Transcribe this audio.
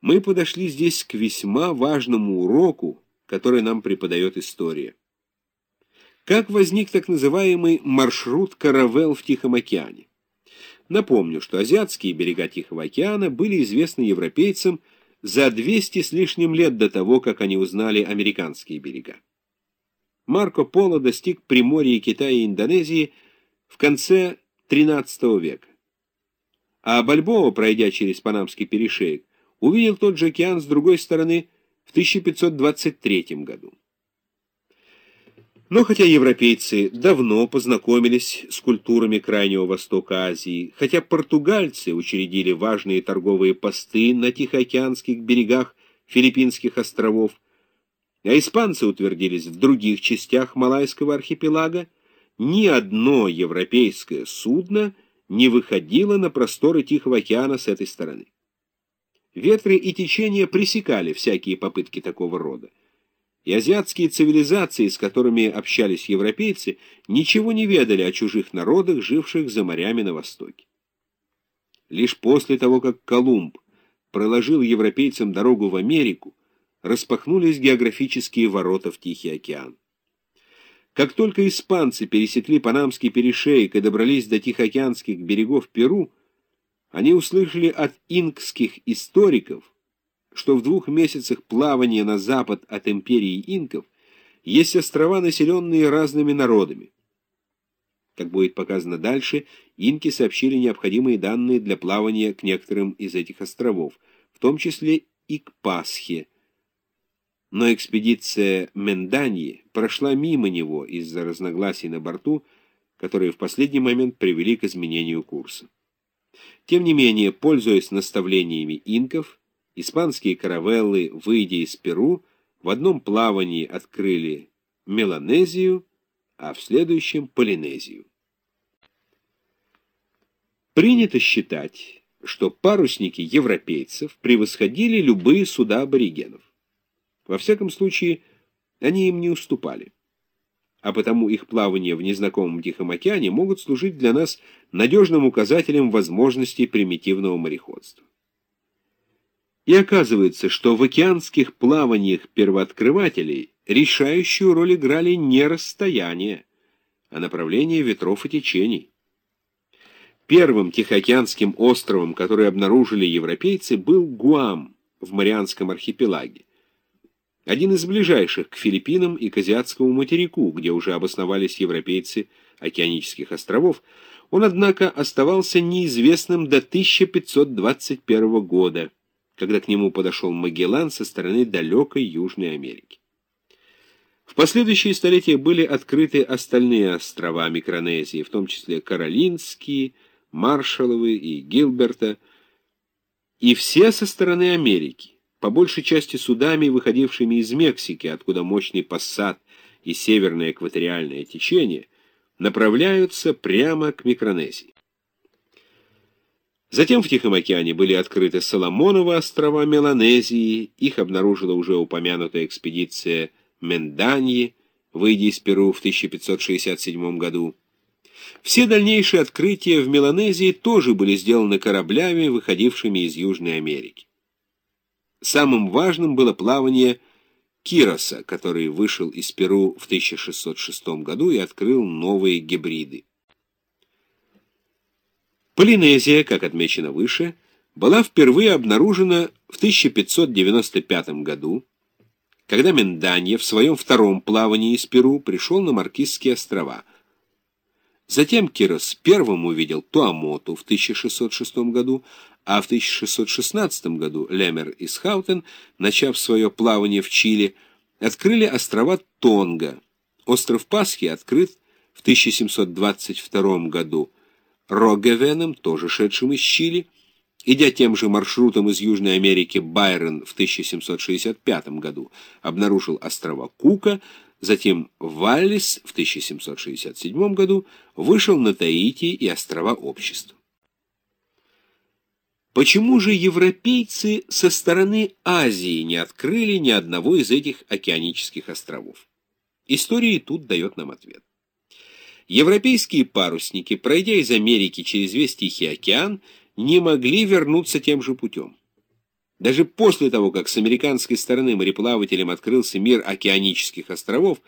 мы подошли здесь к весьма важному уроку, который нам преподает история. Как возник так называемый маршрут каравел в Тихом океане? Напомню, что азиатские берега Тихого океана были известны европейцам за 200 с лишним лет до того, как они узнали американские берега. Марко Поло достиг Приморья Китая и Индонезии в конце XIII века. А Бальбоа, пройдя через Панамский перешеек, увидел тот же океан с другой стороны в 1523 году. Но хотя европейцы давно познакомились с культурами Крайнего Востока Азии, хотя португальцы учредили важные торговые посты на Тихоокеанских берегах Филиппинских островов, а испанцы утвердились в других частях Малайского архипелага, ни одно европейское судно не выходило на просторы Тихого океана с этой стороны. Ветры и течения пресекали всякие попытки такого рода. И азиатские цивилизации, с которыми общались европейцы, ничего не ведали о чужих народах, живших за морями на востоке. Лишь после того, как Колумб проложил европейцам дорогу в Америку, распахнулись географические ворота в Тихий океан. Как только испанцы пересекли Панамский перешеек и добрались до Тихоокеанских берегов Перу, они услышали от инкских историков, что в двух месяцах плавания на запад от империи инков есть острова, населенные разными народами. Как будет показано дальше, инки сообщили необходимые данные для плавания к некоторым из этих островов, в том числе и к Пасхе. Но экспедиция Менданьи прошла мимо него из-за разногласий на борту, которые в последний момент привели к изменению курса. Тем не менее, пользуясь наставлениями инков, испанские каравеллы, выйдя из Перу, в одном плавании открыли Меланезию, а в следующем — Полинезию. Принято считать, что парусники европейцев превосходили любые суда аборигенов. Во всяком случае, они им не уступали а потому их плавания в незнакомом Тихом океане могут служить для нас надежным указателем возможностей примитивного мореходства. И оказывается, что в океанских плаваниях первооткрывателей решающую роль играли не расстояние, а направление ветров и течений. Первым Тихоокеанским островом, который обнаружили европейцы, был Гуам в Марианском архипелаге один из ближайших к Филиппинам и к азиатскому материку, где уже обосновались европейцы океанических островов, он, однако, оставался неизвестным до 1521 года, когда к нему подошел Магеллан со стороны далекой Южной Америки. В последующие столетия были открыты остальные острова Микронезии, в том числе Каролинские, Маршалловы и Гилберта, и все со стороны Америки по большей части судами, выходившими из Мексики, откуда мощный пассат и северное экваториальное течение направляются прямо к Микронезии. Затем в Тихом океане были открыты Соломоновы острова Меланезии, их обнаружила уже упомянутая экспедиция Менданьи, выйдя из Перу в 1567 году. Все дальнейшие открытия в Меланезии тоже были сделаны кораблями, выходившими из Южной Америки. Самым важным было плавание Кироса, который вышел из Перу в 1606 году и открыл новые гибриды. Полинезия, как отмечено выше, была впервые обнаружена в 1595 году, когда Менданье в своем втором плавании из Перу пришел на Маркизские острова. Затем Кирос первым увидел Туамоту в 1606 году, а в 1616 году Лемер и Схаутен, начав свое плавание в Чили, открыли острова Тонга. Остров Пасхи открыт в 1722 году Рогевеном, тоже шедшим из Чили, Идя тем же маршрутом из Южной Америки, Байрон в 1765 году обнаружил острова Кука, затем Валлис в 1767 году вышел на Таити и острова Общества. Почему же европейцы со стороны Азии не открыли ни одного из этих океанических островов? История тут дает нам ответ. Европейские парусники, пройдя из Америки через весь Тихий океан, не могли вернуться тем же путем. Даже после того, как с американской стороны мореплавателям открылся мир океанических островов,